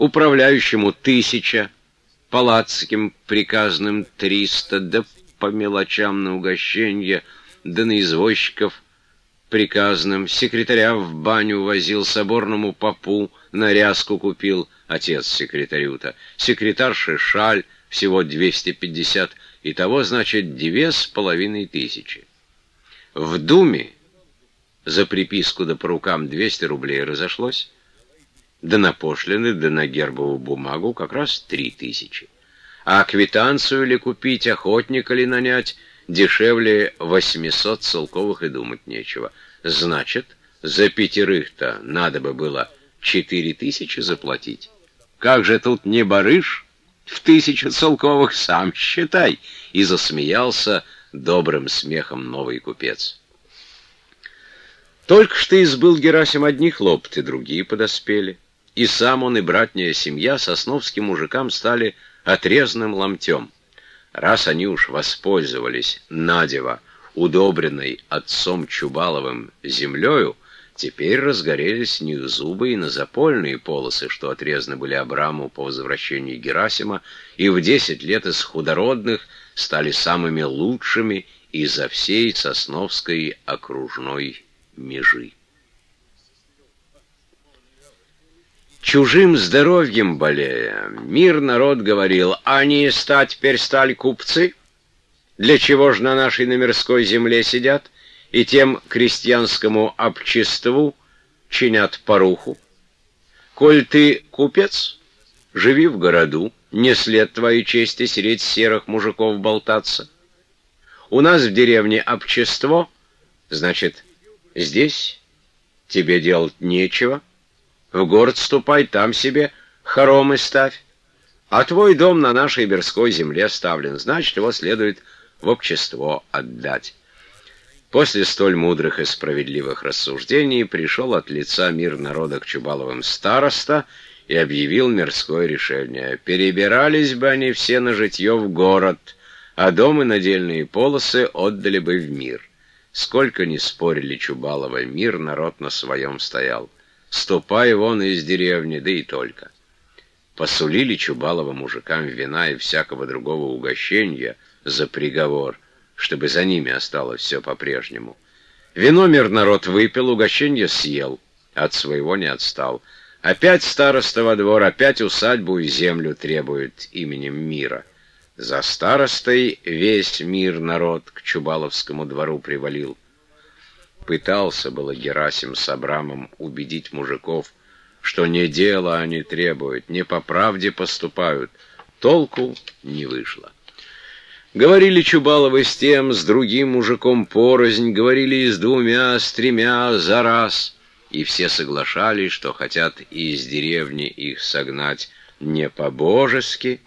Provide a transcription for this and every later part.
управляющему тысяча, палацким приказным триста, да по мелочам на угощение, да на извозчиков приказным, секретаря в баню возил, соборному попу на ряску купил, отец секретарю-то, секретарши шаль, всего 250, и того, значит, две с половиной тысячи. В Думе за приписку да по рукам 200 рублей разошлось, да на пошлины, да на гербовую бумагу как раз три тысячи. А квитанцию ли купить, охотника ли нанять, дешевле 800 целковых и думать нечего. Значит, за пятерых-то надо бы было четыре тысячи заплатить. Как же тут не барыш? В тысячу целковых сам считай. И засмеялся добрым смехом новый купец. Только что избыл Герасим одни хлопоты, другие подоспели. И сам он, и братняя семья сосновским мужикам стали отрезанным ломтем. Раз они уж воспользовались надево удобренной отцом Чубаловым землею, теперь разгорелись них зубы и на запольные полосы, что отрезаны были Абраму по возвращении Герасима, и в десять лет из худородных стали самыми лучшими изо всей Сосновской окружной межи. Чужим здоровьем болея, мир народ говорил, они стать теперь стали купцы? Для чего же на нашей номерской земле сидят и тем крестьянскому обществу чинят поруху? Коль ты купец, живи в городу, не след твоей чести средь серых мужиков болтаться. У нас в деревне общество, значит, здесь тебе делать нечего — в город ступай, там себе хоромы ставь. А твой дом на нашей Берской земле ставлен, значит, его следует в общество отдать. После столь мудрых и справедливых рассуждений пришел от лица мир народа к Чубаловым староста и объявил мирское решение. Перебирались бы они все на житье в город, а дом и надельные полосы отдали бы в мир. Сколько ни спорили Чубалова, мир народ на своем стоял. Ступай вон из деревни, да и только. Посулили Чубалова мужикам вина и всякого другого угощения за приговор, чтобы за ними осталось все по-прежнему. Вино мир народ выпил, угощение съел, от своего не отстал. Опять староста во двор, опять усадьбу и землю требует именем мира. За старостой весь мир народ к Чубаловскому двору привалил. Пытался было Герасим с Абрамом убедить мужиков, что не дело они требуют, не по правде поступают. Толку не вышло. Говорили Чубаловы с тем, с другим мужиком порознь, говорили и с двумя, с тремя за раз, и все соглашались, что хотят из деревни их согнать не по-божески,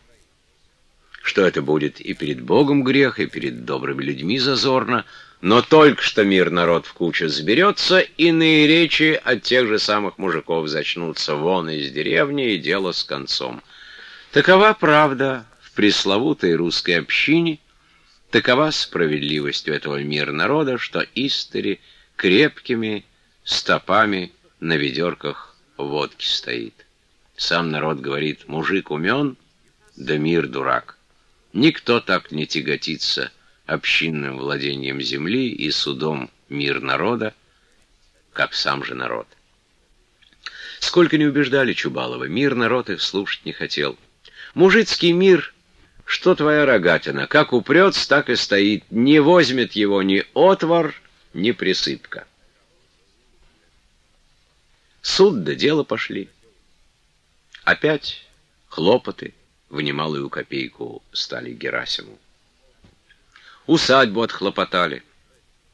что это будет и перед Богом грех, и перед добрыми людьми зазорно, но только что мир народ в кучу сберется, иные речи от тех же самых мужиков зачнутся вон из деревни, и дело с концом. Такова правда в пресловутой русской общине, такова справедливость у этого мира народа, что истори крепкими стопами на ведерках водки стоит. Сам народ говорит, мужик умен, да мир дурак. Никто так не тяготится общинным владением земли и судом мир народа, как сам же народ. Сколько не убеждали Чубалова, мир народ их слушать не хотел. Мужицкий мир, что твоя рогатина, как упрется, так и стоит, не возьмет его ни отвор, ни присыпка. Суд да дело пошли. Опять хлопоты в немалую копейку стали Герасиму усадьбу отхлопотали.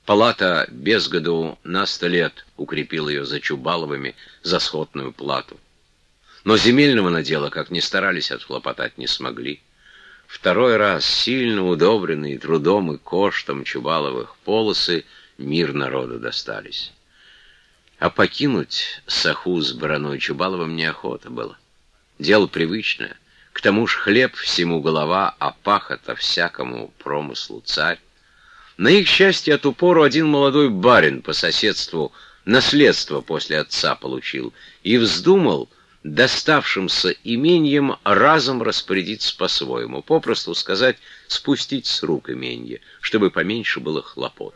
Палата без году на сто лет укрепила ее за Чубаловыми за сходную плату. Но земельного надела, как ни старались отхлопотать, не смогли. Второй раз сильно удобренные трудом и коштом Чубаловых полосы мир народу достались. А покинуть Саху с Бараной Чубаловым неохота было. Дело привычное — к тому ж хлеб всему голова, а пахота всякому промыслу царь. На их счастье от упору один молодой барин по соседству наследство после отца получил и вздумал доставшимся имением разом распорядиться по-своему, попросту сказать, спустить с рук именье, чтобы поменьше было хлопот.